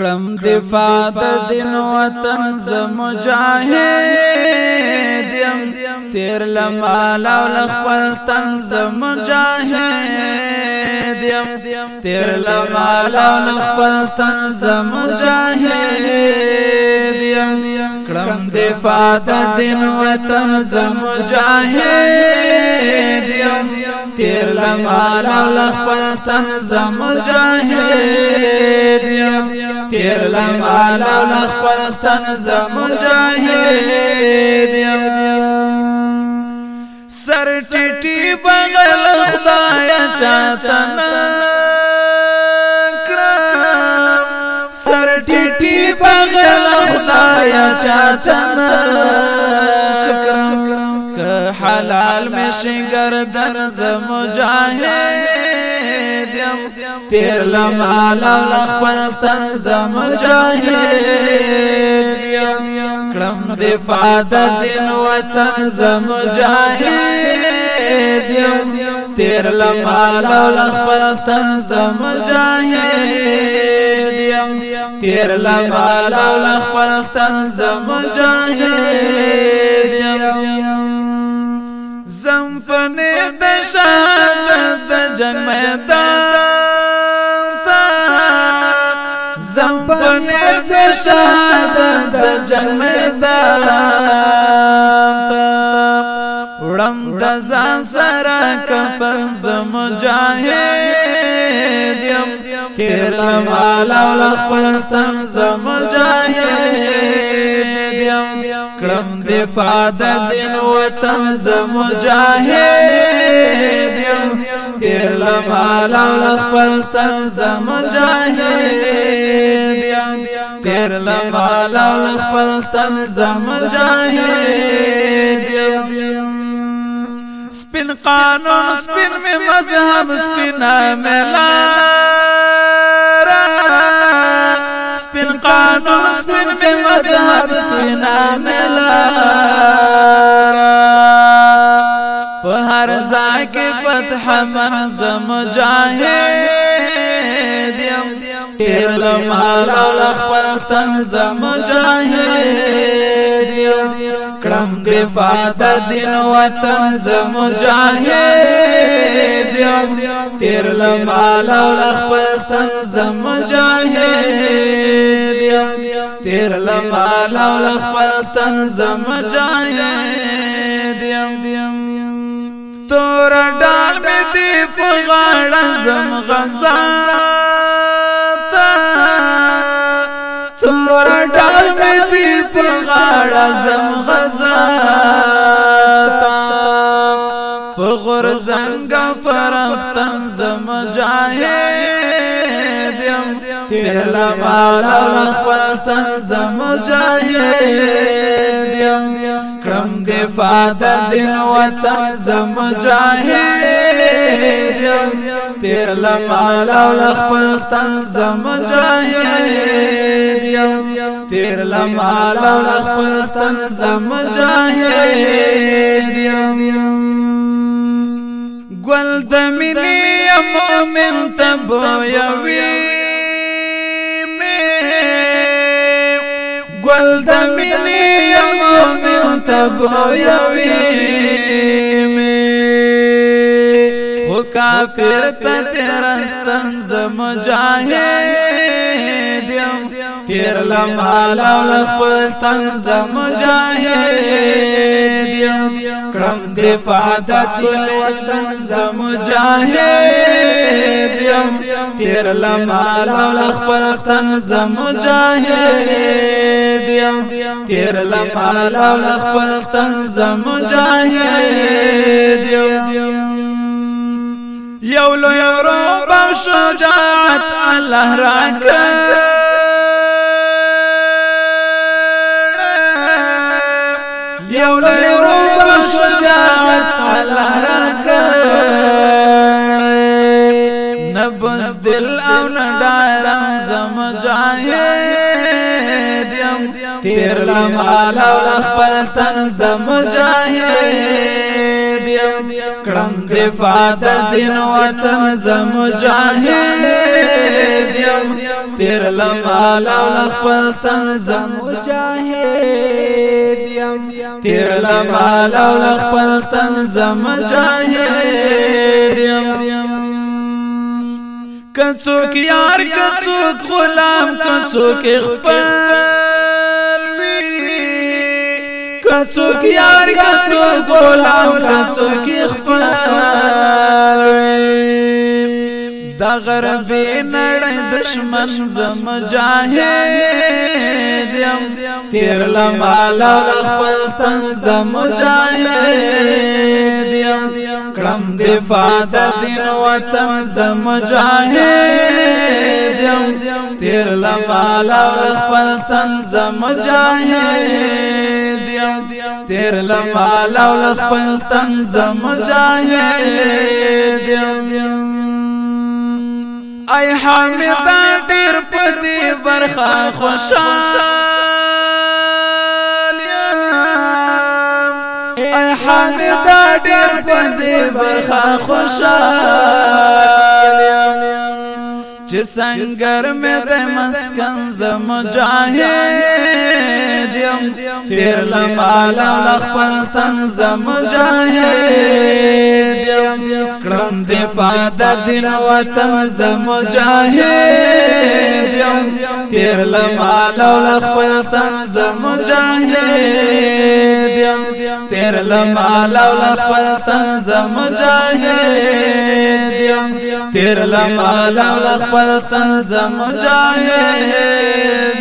کرم دفاع د دین وطن ز مجاهد يم تیر لمال او خپل تن ز مجاهد يم تیر لمال او خپل تن ز مجاهد يم کرم دفاع د دین وطن ز مجاهد يم تیر لمحال او لخپل تن زمجاهد تیر لمحال او لخپل تن زمجاهد سر چٹی بغل خدایا چاته نکړم سر ټیټی بغل خدایا چاته نکړم حلال مشي گردن ز مجاهد تیر لما لخپل تن ز مجاهد کړم دفاع د دین وطن ز مجاهد تیر لما لخپل تن ز مجاهد تیر لما لخپل تن ز مجاهد جنگ میدان تا زم پنه د شهادت د جنگ میدان وړم د ځان سره کفن زم مجاهد يم کړه مال او خپل تن زم مجاهد يم کړم دفاع د دین وطن زم مجاهد دیر لبالا خپل تن زمجاهد یم دیر لبالا خپل تن زمجاهد یم سپین قانون سپین می مذهب سپین ملار سپین قانون سپین می مذهب سپین ملار کې فتح منظم جاهد تیر لمحال او خپل تنظم جاهد کړم دفاع د دین وطن زم مجاهد تیر لمحال او خپل تنظم جاهد تیر لمحال او خپل تنظم جاهد دور ډال مې دی په غاړه زم غزا دور ډال مې دی په غاړه زم غزا په غور زنګ پرفتن زم جاهد يم تیر لا مال خپل تن زم جاهد يم کړم دفاع د دین وطن زم مجاهد تیر لمال او خپل تن زم مجاهد تیر لمال او خپل تن زم مجاهد ګل د مینې مؤمن تبو یوي ګل د مینې مؤمن تبو یوی می خو کافر تا تیرستن زمجاہد یم تیر لمحالا لخبل تن زمجاہد یم کړم دفاع د خپل وطن زمجاهد يم تیر لمال خپل وطن زمجاهد تیر لمالا لخبل تنز مجاہد یو لو یو روب شجاعت اللہ را کر یو لو یو روب شجاعت اللہ را نبس دل او نڈارا زمجاہد دیم تیر لمحا لولا خپل تن زمجاهد یم کړم دفاع د دین وطن زمجاهد یم تیر لمحا لولا خپل تن زمجاهد یم تیر لمحا لولا خپل تن زمجاهد یم کڅوک یار کڅوک غلام کڅوک خپل کڅوک یار کڅوک غلام کڅوک خپل دا غرب نړۍ دشمن زم جاهد یم تیر لمال خپل تن زم جاهد یم کړم دفاع د دین وطن زم جاهد یم تیر لمال خپل تن زم جاهد تیر لمال او لخپل تن زمجاهد ای حامد ډیر په دې برخه خوشال ای حامد ډیر په دې برخه خوشال چې سنگر مې د مسکن زم مجاهد يم تیر لمال خپل تن زم مجاهد يم کړم دفاع د دین وطن زم مجاهد يم تیر لمال خپل تن زم مجاهد يم تیر لمال خپل تن زم مجاهد یم تیر لمالا خپل تن زمجاهد